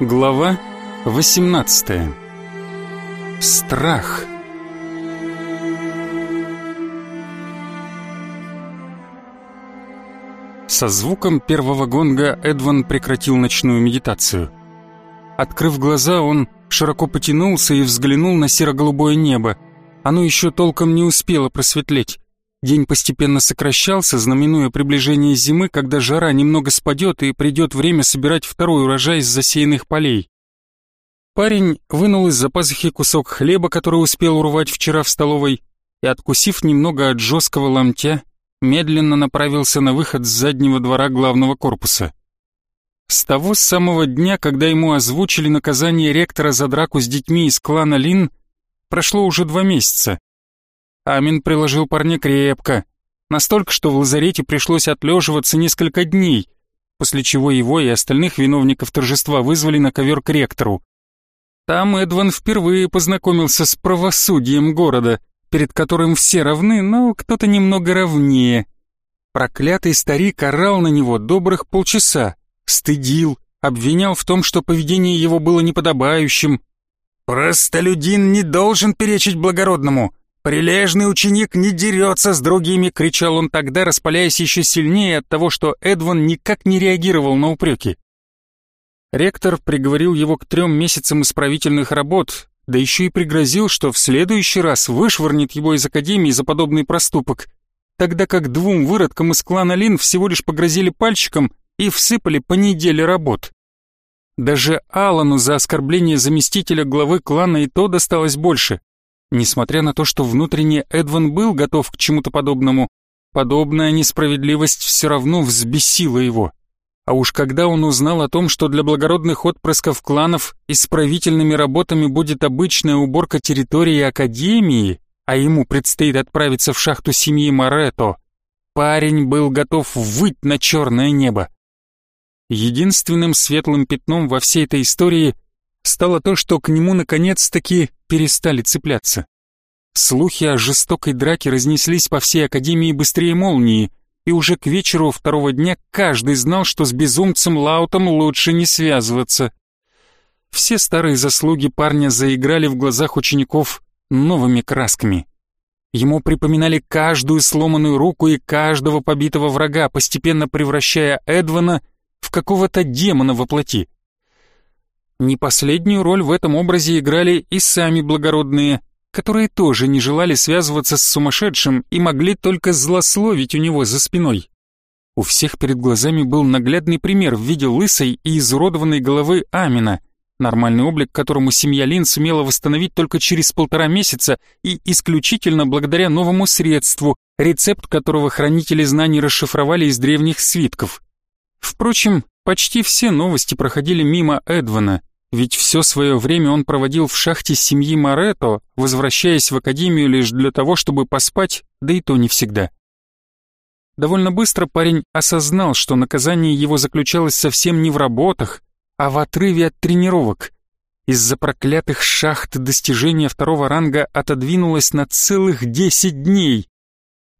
Глава 18. Страх. Со звуком первого гонга Эдван прекратил ночную медитацию. Открыв глаза, он широко потянулся и взглянул на серо-голубое небо. Оно еще толком не успело просветлеть. День постепенно сокращался, знаменуя приближение зимы, когда жара немного спадет и придет время собирать второй урожай из засеянных полей. Парень вынул из-за пазухи кусок хлеба, который успел урвать вчера в столовой, и, откусив немного от жесткого ломтя, медленно направился на выход с заднего двора главного корпуса. С того самого дня, когда ему озвучили наказание ректора за драку с детьми из клана Лин, прошло уже два месяца. Амин приложил парня крепко, настолько, что в лазарете пришлось отлеживаться несколько дней, после чего его и остальных виновников торжества вызвали на ковер к ректору. Там Эдван впервые познакомился с правосудием города, перед которым все равны, но кто-то немного равнее. Проклятый старик орал на него добрых полчаса, стыдил, обвинял в том, что поведение его было неподобающим. «Простолюдин не должен перечить благородному!» «Прилежный ученик не дерется с другими!» — кричал он тогда, распаляясь еще сильнее от того, что Эдван никак не реагировал на упреки. Ректор приговорил его к трем месяцам исправительных работ, да еще и пригрозил, что в следующий раз вышвырнет его из академии за подобный проступок, тогда как двум выродкам из клана Лин всего лишь погрозили пальчиком и всыпали по неделе работ. Даже Алану за оскорбление заместителя главы клана и то досталось больше. Несмотря на то, что внутренне Эдван был готов к чему-то подобному, подобная несправедливость все равно взбесила его. А уж когда он узнал о том, что для благородных отпрысков кланов исправительными работами будет обычная уборка территории Академии, а ему предстоит отправиться в шахту семьи Морето, парень был готов выть на черное небо. Единственным светлым пятном во всей этой истории стало то, что к нему наконец-таки перестали цепляться. Слухи о жестокой драке разнеслись по всей Академии быстрее молнии, и уже к вечеру второго дня каждый знал, что с безумцем Лаутом лучше не связываться. Все старые заслуги парня заиграли в глазах учеников новыми красками. Ему припоминали каждую сломанную руку и каждого побитого врага, постепенно превращая Эдвана в какого-то демона во плоти. Не последнюю роль в этом образе играли и сами благородные, которые тоже не желали связываться с сумасшедшим и могли только злословить у него за спиной. У всех перед глазами был наглядный пример в виде лысой и изуродованной головы Амина, нормальный облик которому семья Лин сумела восстановить только через полтора месяца и исключительно благодаря новому средству, рецепт которого хранители знаний расшифровали из древних свитков. Впрочем, почти все новости проходили мимо Эдвана, ведь все свое время он проводил в шахте семьи Морето, возвращаясь в академию лишь для того, чтобы поспать, да и то не всегда. Довольно быстро парень осознал, что наказание его заключалось совсем не в работах, а в отрыве от тренировок. Из-за проклятых шахт достижение второго ранга отодвинулось на целых десять дней.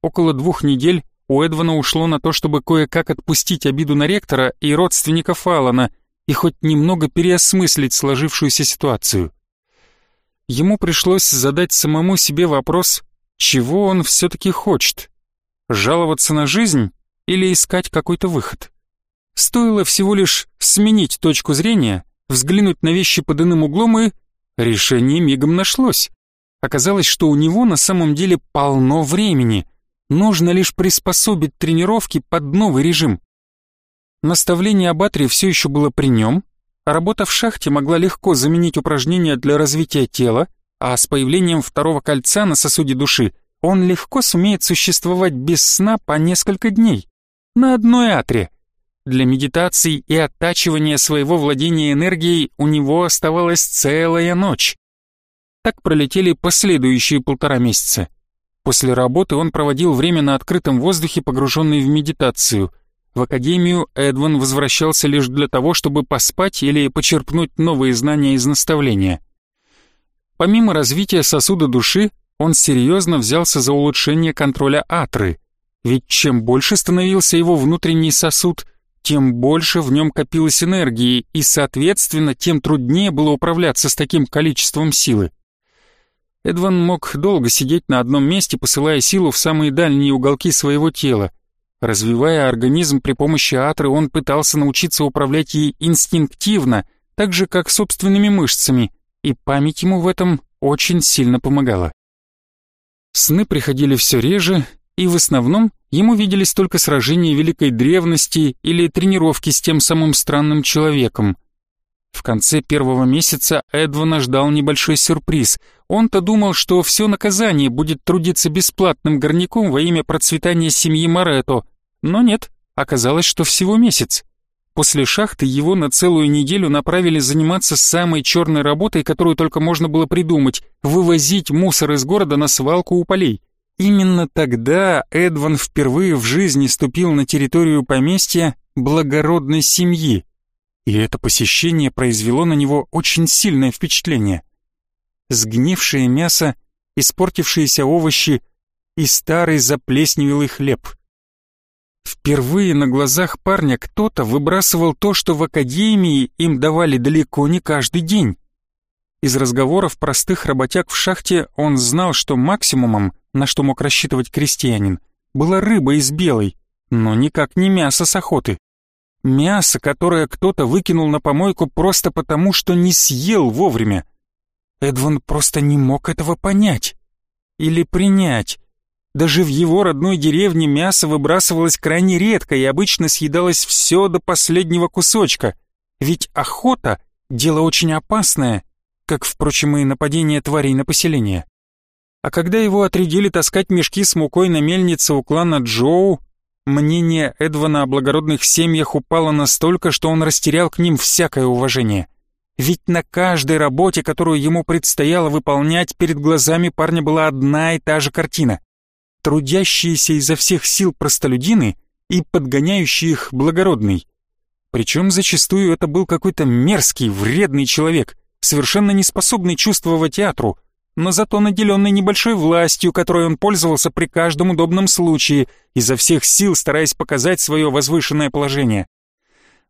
Около двух недель у Эдвана ушло на то, чтобы кое-как отпустить обиду на ректора и родственников Алана и хоть немного переосмыслить сложившуюся ситуацию. Ему пришлось задать самому себе вопрос, чего он все-таки хочет. Жаловаться на жизнь или искать какой-то выход? Стоило всего лишь сменить точку зрения, взглянуть на вещи под иным углом и... Решение мигом нашлось. Оказалось, что у него на самом деле полно времени — Нужно лишь приспособить тренировки под новый режим. Наставление об Атре все еще было при нем, а работа в шахте могла легко заменить упражнения для развития тела, а с появлением второго кольца на сосуде души он легко сумеет существовать без сна по несколько дней, на одной Атре. Для медитации и оттачивания своего владения энергией у него оставалась целая ночь. Так пролетели последующие полтора месяца. После работы он проводил время на открытом воздухе, погруженный в медитацию. В академию Эдван возвращался лишь для того, чтобы поспать или почерпнуть новые знания из наставления. Помимо развития сосуда души, он серьезно взялся за улучшение контроля атры, ведь чем больше становился его внутренний сосуд, тем больше в нем копилось энергии, и, соответственно, тем труднее было управляться с таким количеством силы. Эдван мог долго сидеть на одном месте, посылая силу в самые дальние уголки своего тела. Развивая организм при помощи атры, он пытался научиться управлять ей инстинктивно, так же, как собственными мышцами, и память ему в этом очень сильно помогала. Сны приходили все реже, и в основном ему виделись только сражения великой древности или тренировки с тем самым странным человеком. В конце первого месяца Эдвана ждал небольшой сюрприз. Он-то думал, что все наказание будет трудиться бесплатным горняком во имя процветания семьи Морето, но нет, оказалось, что всего месяц. После шахты его на целую неделю направили заниматься самой черной работой, которую только можно было придумать — вывозить мусор из города на свалку у полей. Именно тогда Эдван впервые в жизни ступил на территорию поместья благородной семьи, и это посещение произвело на него очень сильное впечатление. Сгнившее мясо, испортившиеся овощи и старый заплесневелый хлеб — Впервые на глазах парня кто-то выбрасывал то, что в академии им давали далеко не каждый день. Из разговоров простых работяг в шахте он знал, что максимумом, на что мог рассчитывать крестьянин, была рыба из белой, но никак не мясо с охоты. Мясо, которое кто-то выкинул на помойку просто потому, что не съел вовремя. Эдван просто не мог этого понять. Или принять. Даже в его родной деревне мясо выбрасывалось крайне редко и обычно съедалось все до последнего кусочка. Ведь охота — дело очень опасное, как, впрочем, и нападение тварей на поселение. А когда его отрядили таскать мешки с мукой на мельнице у клана Джоу, мнение Эдвана о благородных семьях упало настолько, что он растерял к ним всякое уважение. Ведь на каждой работе, которую ему предстояло выполнять, перед глазами парня была одна и та же картина трудящиеся изо всех сил простолюдины и подгоняющий их благородный. Причем зачастую это был какой-то мерзкий, вредный человек, совершенно не способный чувствовать театру, но зато наделенный небольшой властью, которой он пользовался при каждом удобном случае, изо всех сил стараясь показать свое возвышенное положение.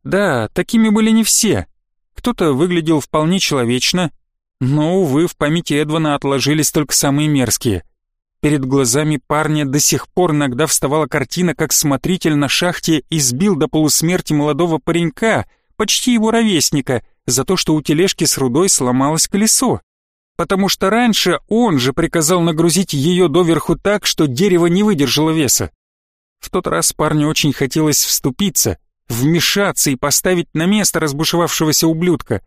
Да, такими были не все. Кто-то выглядел вполне человечно, но, увы, в памяти Эдвана отложились только самые мерзкие — Перед глазами парня до сих пор иногда вставала картина, как смотритель на шахте избил до полусмерти молодого паренька, почти его ровесника, за то, что у тележки с рудой сломалось колесо. Потому что раньше он же приказал нагрузить ее доверху так, что дерево не выдержало веса. В тот раз парню очень хотелось вступиться, вмешаться и поставить на место разбушевавшегося ублюдка.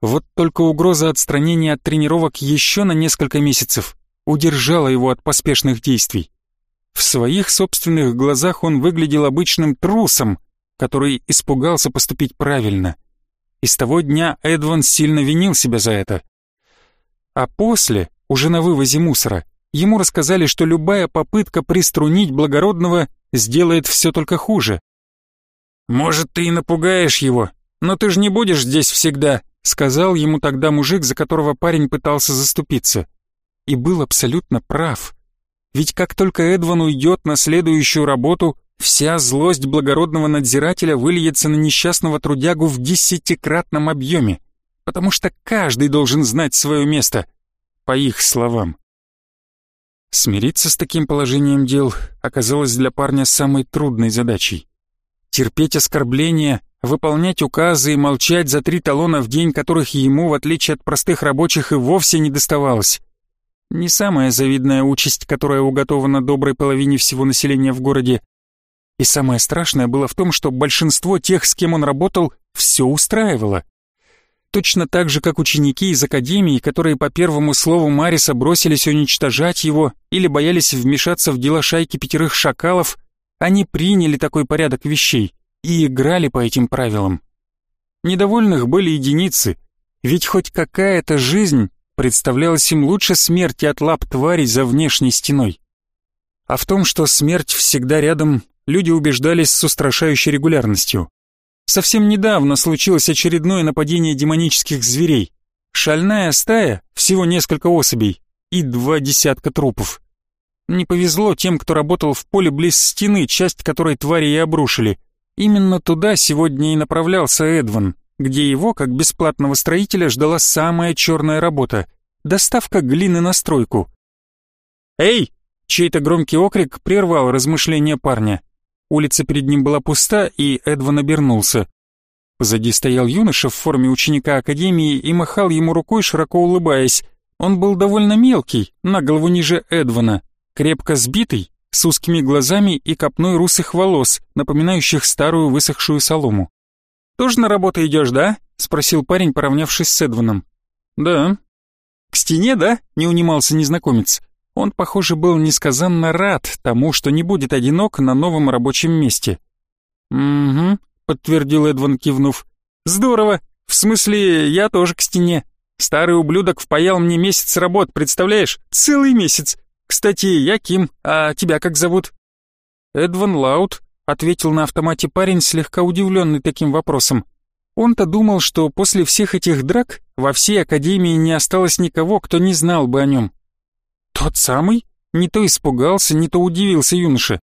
Вот только угроза отстранения от тренировок еще на несколько месяцев удержала его от поспешных действий. В своих собственных глазах он выглядел обычным трусом, который испугался поступить правильно. И с того дня Эдван сильно винил себя за это. А после, уже на вывозе мусора, ему рассказали, что любая попытка приструнить благородного сделает все только хуже. «Может, ты и напугаешь его, но ты же не будешь здесь всегда», сказал ему тогда мужик, за которого парень пытался заступиться и был абсолютно прав. Ведь как только Эдван уйдет на следующую работу, вся злость благородного надзирателя выльется на несчастного трудягу в десятикратном объеме, потому что каждый должен знать свое место, по их словам. Смириться с таким положением дел оказалось для парня самой трудной задачей. Терпеть оскорбления, выполнять указы и молчать за три талона в день, которых ему, в отличие от простых рабочих, и вовсе не доставалось. Не самая завидная участь, которая уготована доброй половине всего населения в городе. И самое страшное было в том, что большинство тех, с кем он работал, все устраивало. Точно так же, как ученики из академии, которые по первому слову Мариса бросились уничтожать его или боялись вмешаться в дела шайки пятерых шакалов, они приняли такой порядок вещей и играли по этим правилам. Недовольных были единицы, ведь хоть какая-то жизнь представлялась им лучше смерти от лап тварей за внешней стеной. А в том, что смерть всегда рядом, люди убеждались с устрашающей регулярностью. Совсем недавно случилось очередное нападение демонических зверей. Шальная стая, всего несколько особей, и два десятка трупов. Не повезло тем, кто работал в поле близ стены, часть которой твари и обрушили. Именно туда сегодня и направлялся Эдван, где его, как бесплатного строителя, ждала самая черная работа — доставка глины на стройку. «Эй!» — чей-то громкий окрик прервал размышления парня. Улица перед ним была пуста, и Эдван обернулся. Позади стоял юноша в форме ученика академии и махал ему рукой, широко улыбаясь. Он был довольно мелкий, на голову ниже Эдвана, крепко сбитый, с узкими глазами и копной русых волос, напоминающих старую высохшую солому. «Тоже на работу идешь, да?» — спросил парень, поравнявшись с Эдваном. «Да». «К стене, да?» — не унимался незнакомец. Он, похоже, был несказанно рад тому, что не будет одинок на новом рабочем месте. «Угу», — подтвердил Эдван, кивнув. «Здорово. В смысле, я тоже к стене. Старый ублюдок впаял мне месяц работ, представляешь? Целый месяц. Кстати, я Ким, а тебя как зовут?» «Эдван Лаут», — ответил на автомате парень, слегка удивленный таким вопросом. Он-то думал, что после всех этих драк во всей Академии не осталось никого, кто не знал бы о нем. «Тот самый?» — не то испугался, не то удивился юноша.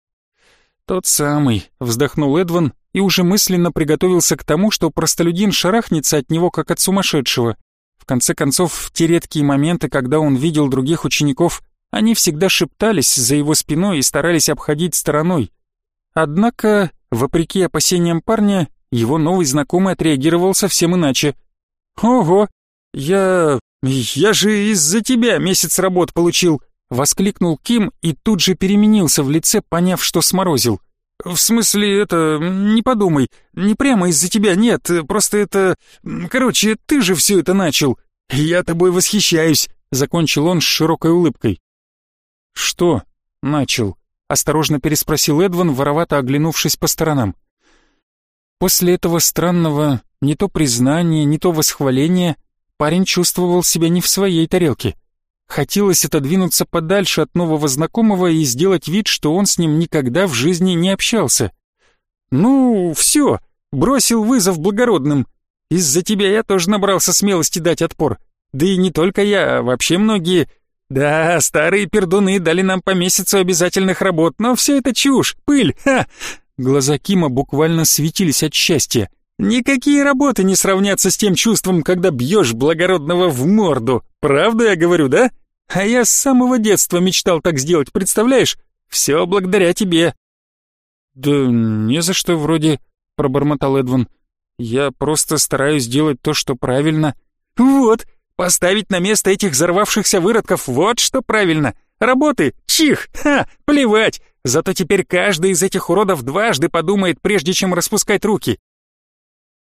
«Тот самый», — вздохнул Эдван и уже мысленно приготовился к тому, что простолюдин шарахнется от него, как от сумасшедшего. В конце концов, в те редкие моменты, когда он видел других учеников, они всегда шептались за его спиной и старались обходить стороной. Однако, вопреки опасениям парня, его новый знакомый отреагировал совсем иначе. «Ого, я... я же из-за тебя месяц работ получил!» — воскликнул Ким и тут же переменился в лице, поняв, что сморозил. «В смысле, это... не подумай, не прямо из-за тебя, нет, просто это... Короче, ты же все это начал. Я тобой восхищаюсь», — закончил он с широкой улыбкой. «Что?» — начал. Осторожно переспросил Эдван, воровато оглянувшись по сторонам. После этого странного не то признания, не то восхваления парень чувствовал себя не в своей тарелке. Хотелось отодвинуться подальше от нового знакомого и сделать вид, что он с ним никогда в жизни не общался. «Ну, все, бросил вызов благородным. Из-за тебя я тоже набрался смелости дать отпор. Да и не только я, а вообще многие. Да, старые пердуны дали нам по месяцу обязательных работ, но все это чушь, пыль, ха!» Глаза Кима буквально светились от счастья. «Никакие работы не сравнятся с тем чувством, когда бьешь благородного в морду. Правда я говорю, да? А я с самого детства мечтал так сделать, представляешь? Все благодаря тебе». «Да не за что вроде», — пробормотал Эдван. «Я просто стараюсь делать то, что правильно». «Вот, Поставить на место этих взорвавшихся выродков, вот что правильно. Работы, чих, ха, плевать. Зато теперь каждый из этих уродов дважды подумает, прежде чем распускать руки.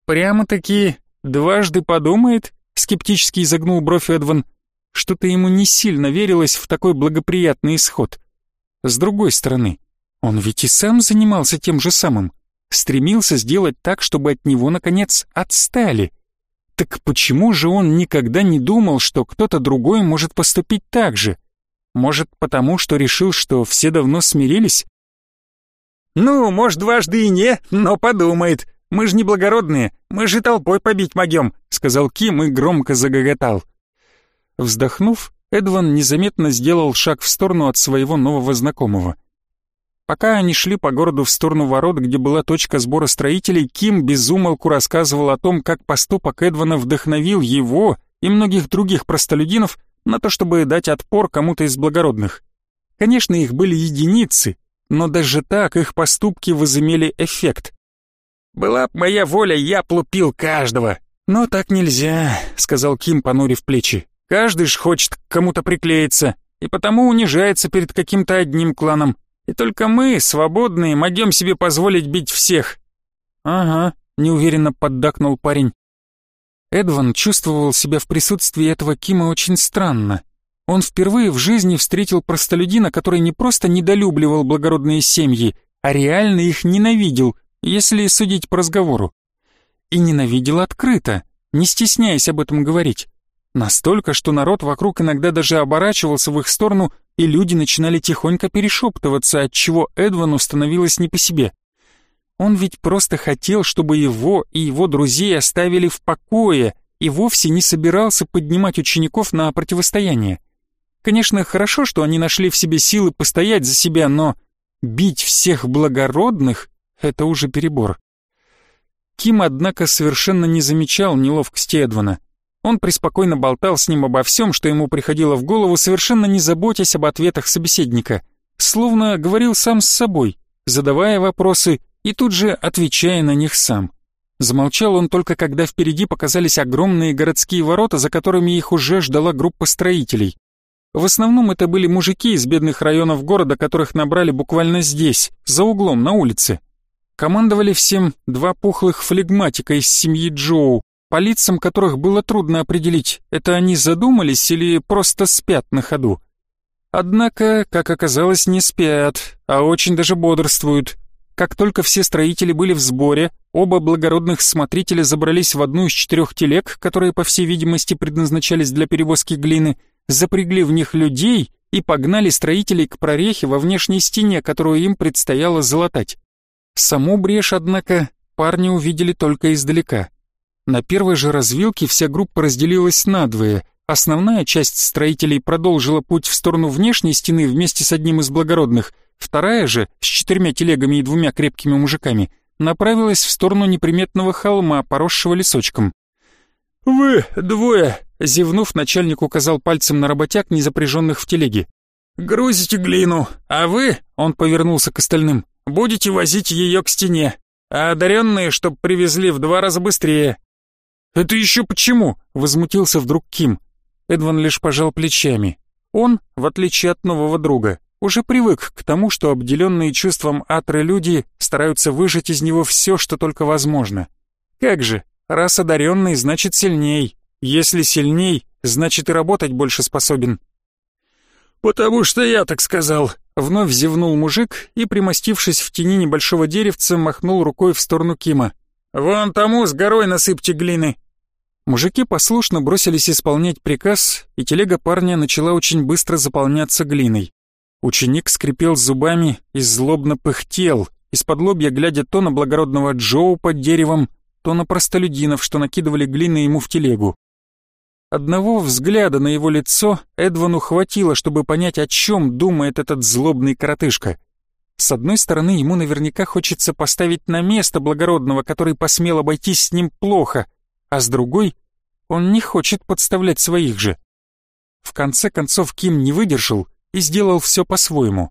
Прямо-таки дважды подумает, скептически изогнул бровь Эдван. Что-то ему не сильно верилось в такой благоприятный исход. С другой стороны, он ведь и сам занимался тем же самым. Стремился сделать так, чтобы от него, наконец, отстали. Так почему же он никогда не думал, что кто-то другой может поступить так же? Может, потому что решил, что все давно смирились? «Ну, может, дважды и не, но подумает. Мы же не благородные, мы же толпой побить могем», сказал Ким и громко загоготал. Вздохнув, Эдван незаметно сделал шаг в сторону от своего нового знакомого. Пока они шли по городу в сторону ворот, где была точка сбора строителей, Ким безумолку рассказывал о том, как поступок Эдвана вдохновил его и многих других простолюдинов на то, чтобы дать отпор кому-то из благородных. Конечно, их были единицы, но даже так их поступки возымели эффект. «Была б моя воля, я плупил каждого!» «Но так нельзя», — сказал Ким, понурив плечи. «Каждый ж хочет к кому-то приклеиться, и потому унижается перед каким-то одним кланом. И только мы, свободные, могем себе позволить бить всех». «Ага», — неуверенно поддакнул парень. Эдван чувствовал себя в присутствии этого Кима очень странно. Он впервые в жизни встретил простолюдина, который не просто недолюбливал благородные семьи, а реально их ненавидел, если судить по разговору. И ненавидел открыто, не стесняясь об этом говорить. Настолько, что народ вокруг иногда даже оборачивался в их сторону, и люди начинали тихонько перешептываться, от чего Эдвану становилось не по себе. Он ведь просто хотел, чтобы его и его друзей оставили в покое и вовсе не собирался поднимать учеников на противостояние. Конечно, хорошо, что они нашли в себе силы постоять за себя, но бить всех благородных — это уже перебор. Ким, однако, совершенно не замечал неловкости Эдвана. Он преспокойно болтал с ним обо всем, что ему приходило в голову, совершенно не заботясь об ответах собеседника. Словно говорил сам с собой, задавая вопросы и тут же отвечая на них сам. Замолчал он только когда впереди показались огромные городские ворота, за которыми их уже ждала группа строителей. В основном это были мужики из бедных районов города, которых набрали буквально здесь, за углом, на улице. Командовали всем два пухлых флегматика из семьи Джоу, по лицам которых было трудно определить, это они задумались или просто спят на ходу. Однако, как оказалось, не спят, а очень даже бодрствуют. Как только все строители были в сборе, оба благородных смотрителя забрались в одну из четырех телег, которые, по всей видимости, предназначались для перевозки глины, запрягли в них людей и погнали строителей к прорехе во внешней стене, которую им предстояло залатать. Саму брешь, однако, парни увидели только издалека. На первой же развилке вся группа разделилась надвое. Основная часть строителей продолжила путь в сторону внешней стены вместе с одним из благородных, вторая же, с четырьмя телегами и двумя крепкими мужиками, направилась в сторону неприметного холма, поросшего лесочком. «Вы двое!» — зевнув, начальник указал пальцем на работяг, не запряженных в телеге. «Грузите глину, а вы...» — он повернулся к остальным. «Будете возить ее к стене, а одаренные, чтоб привезли в два раза быстрее». «Это еще почему?» — возмутился вдруг Ким. Эдван лишь пожал плечами. Он, в отличие от нового друга, уже привык к тому, что обделенные чувством атры люди стараются выжать из него все, что только возможно. Как же, Раз одаренный, значит сильней. Если сильней, значит и работать больше способен. «Потому что я так сказал», — вновь зевнул мужик и, примостившись в тени небольшого деревца, махнул рукой в сторону Кима. «Вон тому с горой насыпьте глины». Мужики послушно бросились исполнять приказ, и телега парня начала очень быстро заполняться глиной. Ученик скрипел зубами и злобно пыхтел, из-под лобья глядя то на благородного Джоу под деревом, то на простолюдинов, что накидывали глины ему в телегу. Одного взгляда на его лицо Эдвану хватило, чтобы понять, о чем думает этот злобный коротышка. С одной стороны, ему наверняка хочется поставить на место благородного, который посмел обойтись с ним плохо, а с другой, он не хочет подставлять своих же. В конце концов, Ким не выдержал и сделал все по-своему.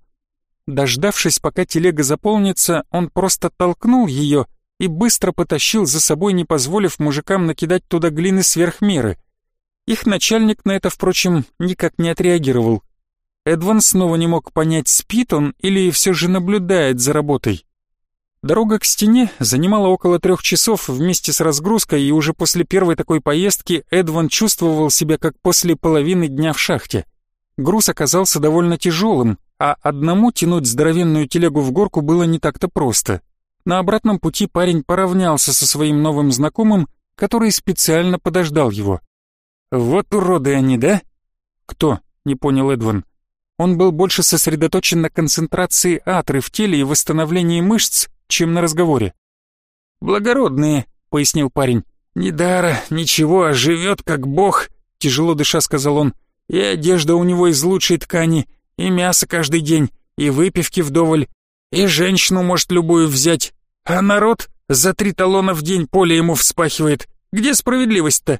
Дождавшись, пока телега заполнится, он просто толкнул ее и быстро потащил за собой, не позволив мужикам накидать туда глины сверх меры. Их начальник на это, впрочем, никак не отреагировал. Эдван снова не мог понять, спит он или все же наблюдает за работой. Дорога к стене занимала около трех часов вместе с разгрузкой, и уже после первой такой поездки Эдван чувствовал себя как после половины дня в шахте. Груз оказался довольно тяжелым, а одному тянуть здоровенную телегу в горку было не так-то просто. На обратном пути парень поравнялся со своим новым знакомым, который специально подождал его. «Вот уроды они, да?» «Кто?» — не понял Эдван. Он был больше сосредоточен на концентрации атры в теле и восстановлении мышц, чем на разговоре. «Благородные», — пояснил парень. «Ни дара, ничего, а живет как бог», — тяжело дыша сказал он. «И одежда у него из лучшей ткани, и мясо каждый день, и выпивки вдоволь, и женщину может любую взять, а народ за три талона в день поле ему вспахивает. Где справедливость-то?»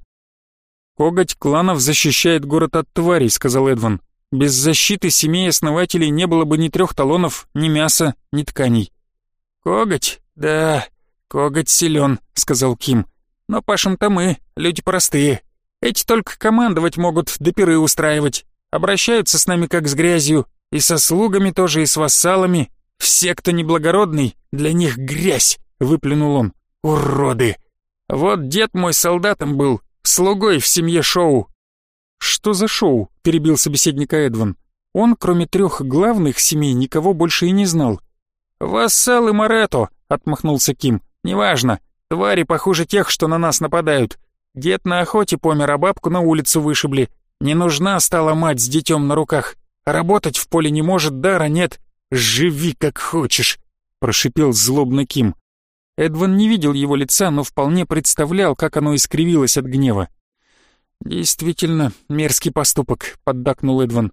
«Коготь кланов защищает город от тварей», — сказал Эдван. «Без защиты семей основателей не было бы ни трех талонов, ни мяса, ни тканей». «Коготь? Да, коготь силен», — сказал Ким. «Но пашем-то мы, люди простые. Эти только командовать могут, да пиры устраивать. Обращаются с нами как с грязью, и со слугами тоже, и с вассалами, «Все, кто неблагородный, для них грязь!» — выплюнул он. «Уроды! Вот дед мой солдатом был, слугой в семье Шоу». «Что за шоу?» — перебил собеседника Эдван. Он, кроме трех главных семей, никого больше и не знал. «Вассалы Морето!» — отмахнулся Ким. «Неважно. Твари похуже тех, что на нас нападают. Дед на охоте помер, а бабку на улицу вышибли. Не нужна стала мать с детем на руках. Работать в поле не может, дара нет. «Живи как хочешь», — прошипел злобно Ким. Эдван не видел его лица, но вполне представлял, как оно искривилось от гнева. «Действительно, мерзкий поступок», — поддакнул Эдван.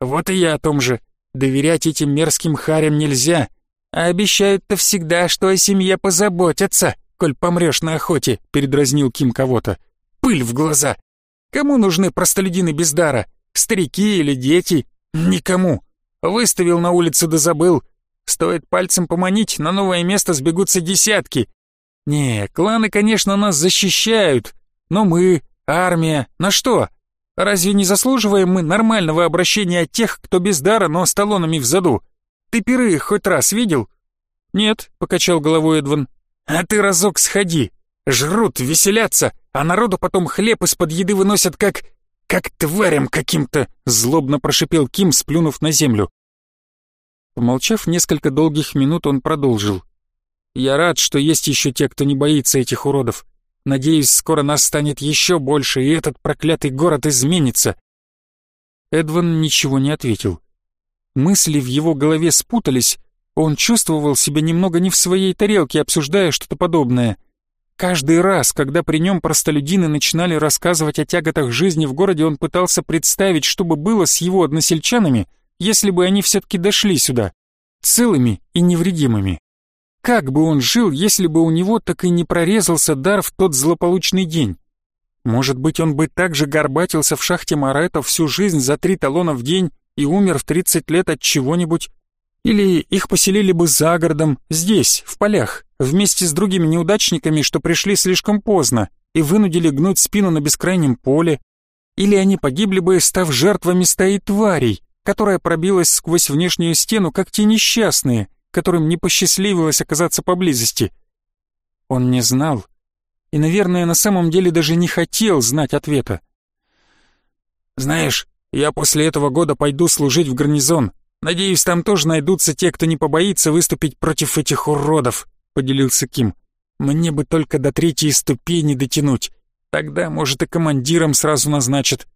«Вот и я о том же. Доверять этим мерзким харям нельзя. А обещают-то всегда, что о семье позаботятся», коль помрешь на охоте», — передразнил Ким кого-то. «Пыль в глаза! Кому нужны простолюдины без дара? Старики или дети? Никому. Выставил на улице да забыл. Стоит пальцем поманить, на новое место сбегутся десятки. Не, кланы, конечно, нас защищают, но мы, армия, на что? Разве не заслуживаем мы нормального обращения от тех, кто без дара, но с талонами в заду? Ты пиры хоть раз видел? Нет, покачал головой Эдван. А ты разок сходи. Жрут, веселятся, а народу потом хлеб из-под еды выносят как... как тварям каким-то, злобно прошипел Ким, сплюнув на землю. Помолчав несколько долгих минут, он продолжил. «Я рад, что есть еще те, кто не боится этих уродов. Надеюсь, скоро нас станет еще больше, и этот проклятый город изменится». Эдван ничего не ответил. Мысли в его голове спутались, он чувствовал себя немного не в своей тарелке, обсуждая что-то подобное. Каждый раз, когда при нем простолюдины начинали рассказывать о тяготах жизни в городе, он пытался представить, что бы было с его односельчанами, если бы они все-таки дошли сюда, целыми и невредимыми. Как бы он жил, если бы у него так и не прорезался дар в тот злополучный день? Может быть, он бы так же горбатился в шахте Марета всю жизнь за три талона в день и умер в 30 лет от чего-нибудь? Или их поселили бы за городом, здесь, в полях, вместе с другими неудачниками, что пришли слишком поздно и вынудили гнуть спину на бескрайнем поле? Или они погибли бы, став жертвами стаи тварей, которая пробилась сквозь внешнюю стену, как те несчастные, которым не посчастливилось оказаться поблизости. Он не знал и, наверное, на самом деле даже не хотел знать ответа. «Знаешь, я после этого года пойду служить в гарнизон. Надеюсь, там тоже найдутся те, кто не побоится выступить против этих уродов», — поделился Ким. «Мне бы только до третьей ступени дотянуть. Тогда, может, и командиром сразу назначат».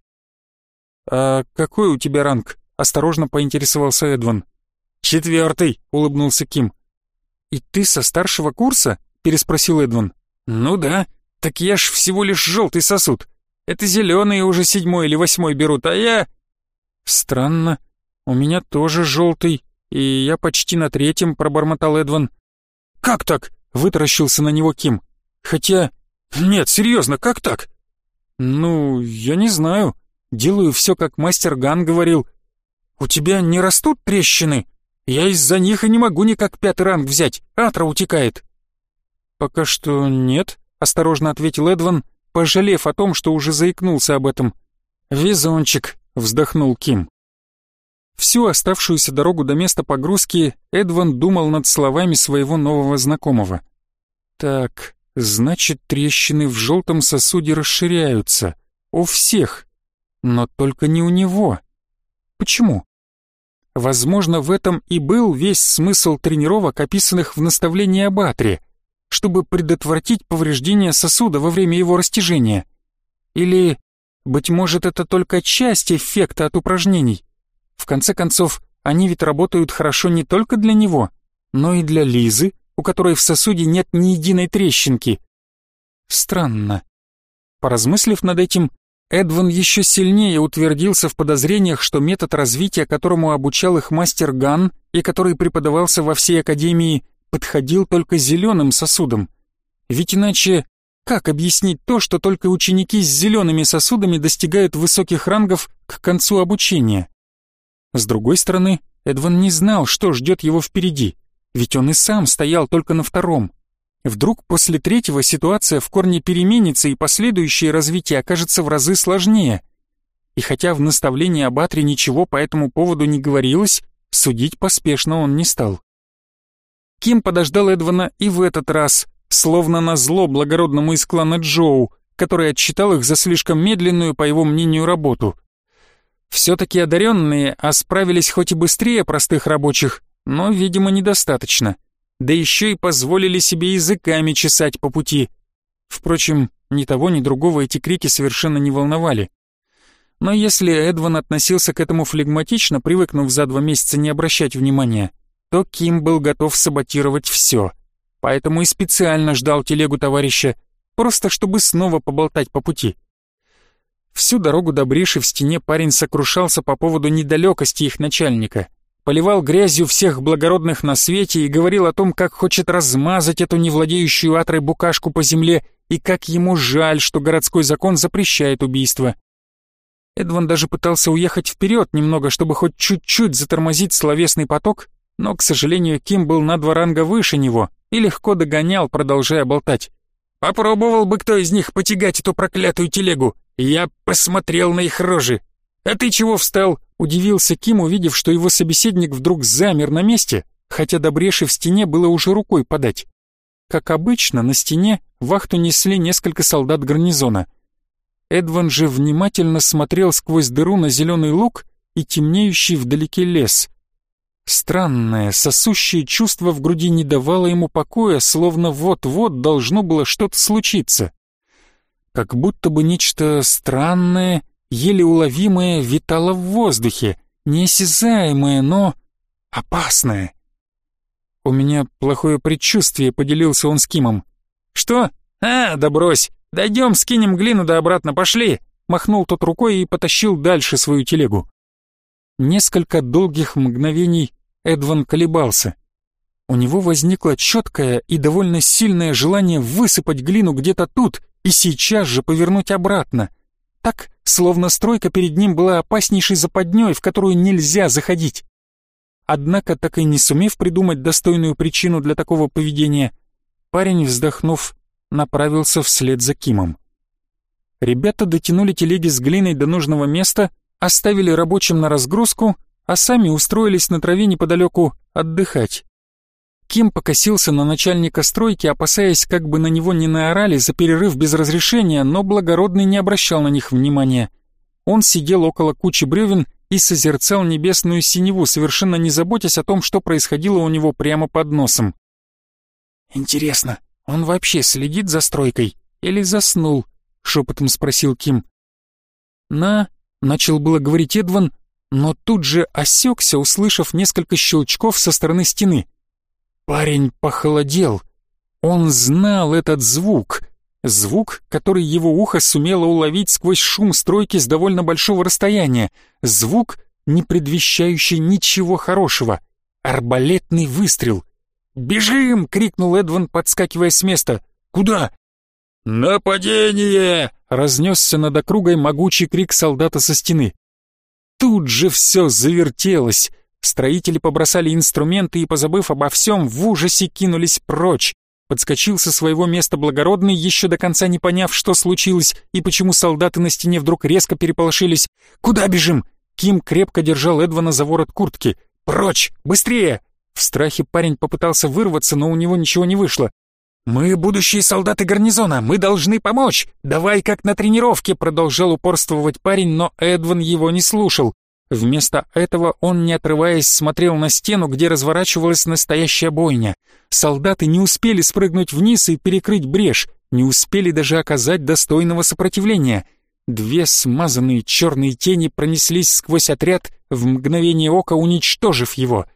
«А какой у тебя ранг?» Осторожно поинтересовался Эдван. «Четвертый», — улыбнулся Ким. «И ты со старшего курса?» — переспросил Эдван. «Ну да, так я ж всего лишь желтый сосуд. Это зеленые уже седьмой или восьмой берут, а я...» «Странно. У меня тоже желтый, и я почти на третьем», — пробормотал Эдван. «Как так?» — вытаращился на него Ким. «Хотя... Нет, серьезно, как так?» «Ну, я не знаю. Делаю все, как мастер Ган говорил. «У тебя не растут трещины? Я из-за них и не могу никак пятый ранг взять, атра утекает». «Пока что нет», — осторожно ответил Эдван, пожалев о том, что уже заикнулся об этом. «Везунчик», — вздохнул Ким. Всю оставшуюся дорогу до места погрузки Эдван думал над словами своего нового знакомого. «Так, значит, трещины в желтом сосуде расширяются. У всех. Но только не у него. Почему?» Возможно, в этом и был весь смысл тренировок, описанных в наставлении об Атре, чтобы предотвратить повреждение сосуда во время его растяжения. Или, быть может, это только часть эффекта от упражнений. В конце концов, они ведь работают хорошо не только для него, но и для Лизы, у которой в сосуде нет ни единой трещинки. Странно. Поразмыслив над этим, Эдван еще сильнее утвердился в подозрениях, что метод развития, которому обучал их мастер Ган и который преподавался во всей академии, подходил только зеленым сосудам. Ведь иначе как объяснить то, что только ученики с зелеными сосудами достигают высоких рангов к концу обучения? С другой стороны, Эдван не знал, что ждет его впереди, ведь он и сам стоял только на втором. Вдруг после третьего ситуация в корне переменится и последующее развитие окажется в разы сложнее. И хотя в наставлении об ничего по этому поводу не говорилось, судить поспешно он не стал. Ким подождал Эдвана и в этот раз, словно на зло благородному из клана Джоу, который отчитал их за слишком медленную, по его мнению, работу. Все-таки одаренные, а справились хоть и быстрее простых рабочих, но, видимо, недостаточно да еще и позволили себе языками чесать по пути. Впрочем, ни того, ни другого эти крики совершенно не волновали. Но если Эдван относился к этому флегматично, привыкнув за два месяца не обращать внимания, то Ким был готов саботировать все. Поэтому и специально ждал телегу товарища, просто чтобы снова поболтать по пути. Всю дорогу до Бриши в стене парень сокрушался по поводу недалекости их начальника — поливал грязью всех благородных на свете и говорил о том, как хочет размазать эту невладеющую атрой букашку по земле и как ему жаль, что городской закон запрещает убийство. Эдван даже пытался уехать вперед немного, чтобы хоть чуть-чуть затормозить словесный поток, но, к сожалению, Ким был на два ранга выше него и легко догонял, продолжая болтать. «Попробовал бы кто из них потягать эту проклятую телегу, я посмотрел на их рожи. А ты чего встал?» Удивился Ким, увидев, что его собеседник вдруг замер на месте, хотя до бреши в стене было уже рукой подать. Как обычно, на стене вахту несли несколько солдат гарнизона. Эдван же внимательно смотрел сквозь дыру на зеленый луг и темнеющий вдалеке лес. Странное, сосущее чувство в груди не давало ему покоя, словно вот-вот должно было что-то случиться. Как будто бы нечто странное еле уловимое витало в воздухе, неосязаемое, но опасное. «У меня плохое предчувствие», — поделился он с Кимом. «Что? А, да брось! Дойдем, скинем глину да обратно, пошли!» Махнул тот рукой и потащил дальше свою телегу. Несколько долгих мгновений Эдван колебался. У него возникло четкое и довольно сильное желание высыпать глину где-то тут и сейчас же повернуть обратно — так, словно стройка перед ним была опаснейшей западней, в которую нельзя заходить. Однако, так и не сумев придумать достойную причину для такого поведения, парень, вздохнув, направился вслед за Кимом. Ребята дотянули телеги с глиной до нужного места, оставили рабочим на разгрузку, а сами устроились на траве неподалеку отдыхать. Ким покосился на начальника стройки, опасаясь, как бы на него не наорали за перерыв без разрешения, но благородный не обращал на них внимания. Он сидел около кучи бревен и созерцал небесную синеву, совершенно не заботясь о том, что происходило у него прямо под носом. «Интересно, он вообще следит за стройкой или заснул?» — шепотом спросил Ким. «На...» — начал было говорить Эдван, но тут же осекся, услышав несколько щелчков со стороны стены. Парень похолодел. Он знал этот звук. Звук, который его ухо сумело уловить сквозь шум стройки с довольно большого расстояния. Звук, не предвещающий ничего хорошего. Арбалетный выстрел. «Бежим!» — крикнул Эдван, подскакивая с места. «Куда?» «Нападение!» — разнесся над округой могучий крик солдата со стены. Тут же все завертелось. Строители побросали инструменты и, позабыв обо всем, в ужасе кинулись прочь. Подскочил со своего места благородный, еще до конца не поняв, что случилось и почему солдаты на стене вдруг резко переполошились. «Куда бежим?» Ким крепко держал Эдвана за ворот куртки. «Прочь! Быстрее!» В страхе парень попытался вырваться, но у него ничего не вышло. «Мы будущие солдаты гарнизона, мы должны помочь! Давай как на тренировке!» Продолжал упорствовать парень, но Эдван его не слушал. Вместо этого он, не отрываясь, смотрел на стену, где разворачивалась настоящая бойня. Солдаты не успели спрыгнуть вниз и перекрыть брешь, не успели даже оказать достойного сопротивления. Две смазанные черные тени пронеслись сквозь отряд, в мгновение ока уничтожив его.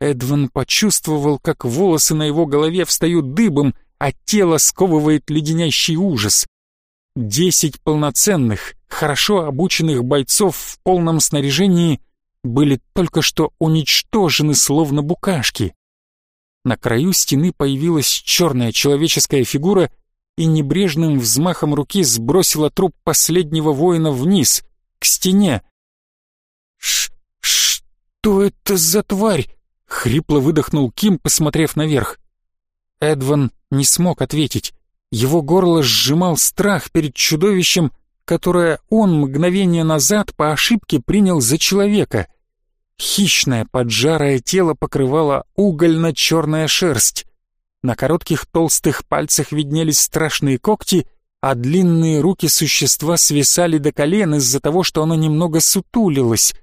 Эдван почувствовал, как волосы на его голове встают дыбом, а тело сковывает леденящий ужас. Десять полноценных, хорошо обученных бойцов в полном снаряжении были только что уничтожены словно букашки. На краю стены появилась черная человеческая фигура и небрежным взмахом руки сбросила труп последнего воина вниз, к стене. «Что это за тварь?» — хрипло выдохнул Ким, посмотрев наверх. Эдван не смог ответить. Его горло сжимал страх перед чудовищем, которое он мгновение назад по ошибке принял за человека. Хищное поджарое тело покрывало угольно-черная шерсть. На коротких толстых пальцах виднелись страшные когти, а длинные руки существа свисали до колен из-за того, что оно немного сутулилось.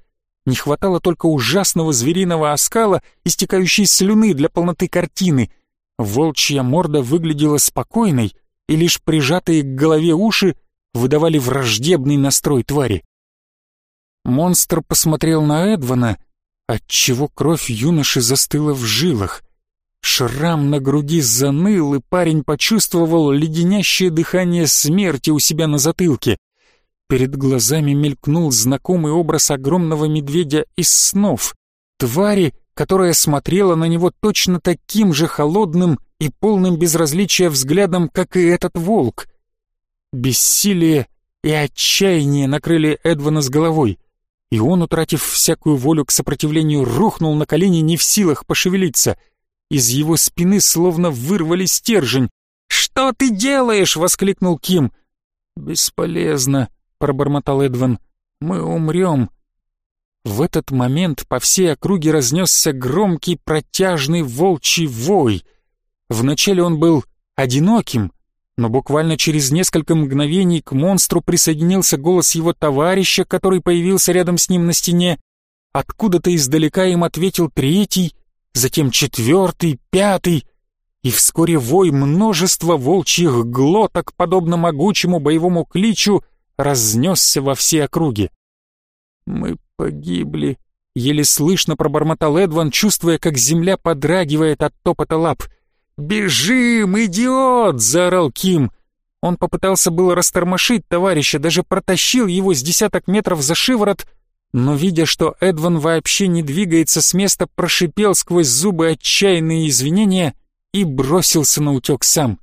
Не хватало только ужасного звериного оскала, истекающей слюны для полноты картины — Волчья морда выглядела спокойной, и лишь прижатые к голове уши выдавали враждебный настрой твари. Монстр посмотрел на Эдвана, отчего кровь юноши застыла в жилах. Шрам на груди заныл, и парень почувствовал леденящее дыхание смерти у себя на затылке. Перед глазами мелькнул знакомый образ огромного медведя из снов. твари, которая смотрела на него точно таким же холодным и полным безразличия взглядом, как и этот волк. Бессилие и отчаяние накрыли Эдвана с головой, и он, утратив всякую волю к сопротивлению, рухнул на колени, не в силах пошевелиться. Из его спины словно вырвали стержень. «Что ты делаешь?» — воскликнул Ким. «Бесполезно», — пробормотал Эдван. «Мы умрем». В этот момент по всей округе разнесся громкий протяжный волчий вой. Вначале он был одиноким, но буквально через несколько мгновений к монстру присоединился голос его товарища, который появился рядом с ним на стене. Откуда-то издалека им ответил третий, затем четвертый, пятый, и вскоре вой множества волчьих глоток, подобно могучему боевому кличу, разнесся во все округи. «Мы погибли», — еле слышно пробормотал Эдван, чувствуя, как земля подрагивает от топота лап — «Бежим, идиот!» — заорал Ким. Он попытался было растормошить товарища, даже протащил его с десяток метров за шиворот, но, видя, что Эдван вообще не двигается с места, прошипел сквозь зубы отчаянные извинения и бросился на утек сам.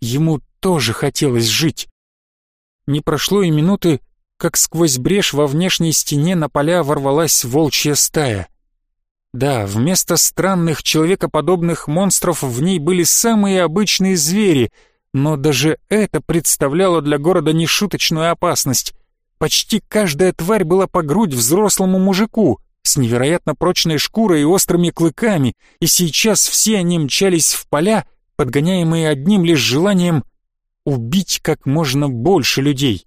Ему тоже хотелось жить. Не прошло и минуты, как сквозь брешь во внешней стене на поля ворвалась волчья стая. Да, вместо странных человекоподобных монстров в ней были самые обычные звери, но даже это представляло для города нешуточную опасность. Почти каждая тварь была по грудь взрослому мужику, с невероятно прочной шкурой и острыми клыками, и сейчас все они мчались в поля, подгоняемые одним лишь желанием убить как можно больше людей.